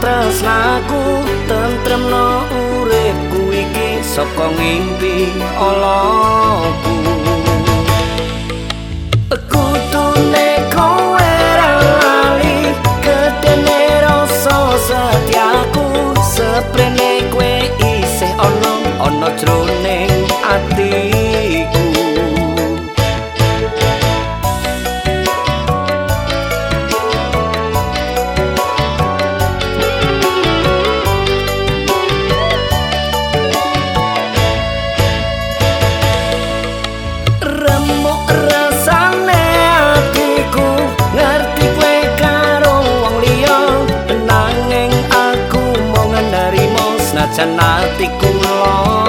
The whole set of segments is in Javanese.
tras laku tentrem no urepku iki saka ngimpi olaku Setiaku senatiku ngelola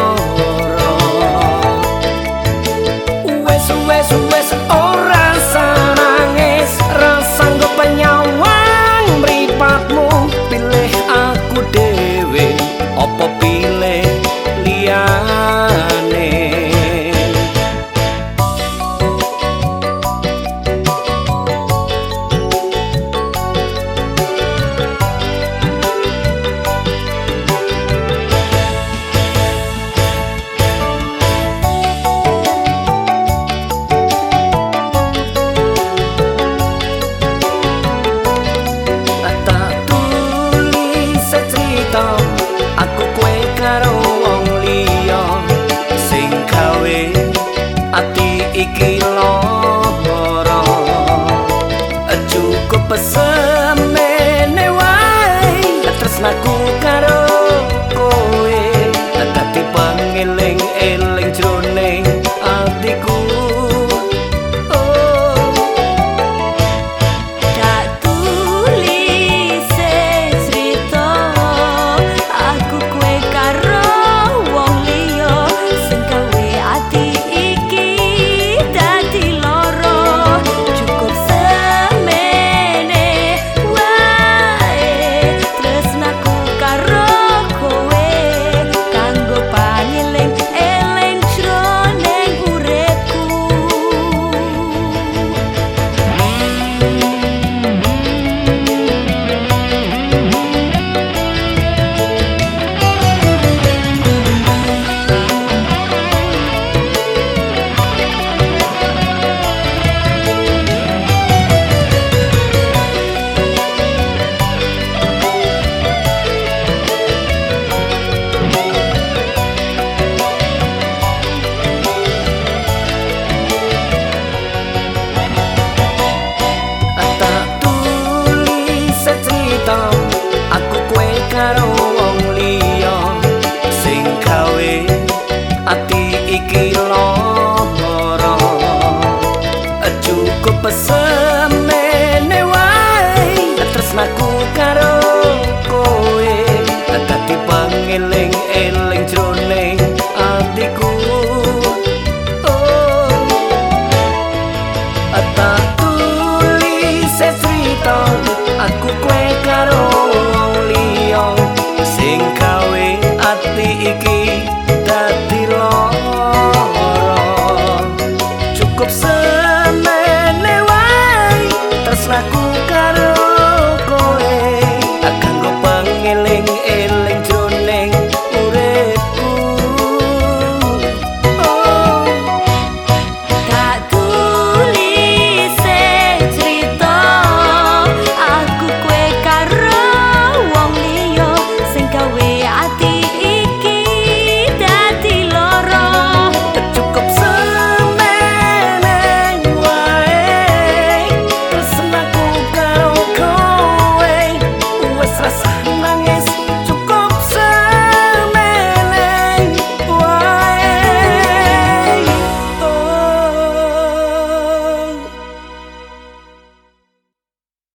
y que kue karo liyo sing kawe ati iki dadi loro.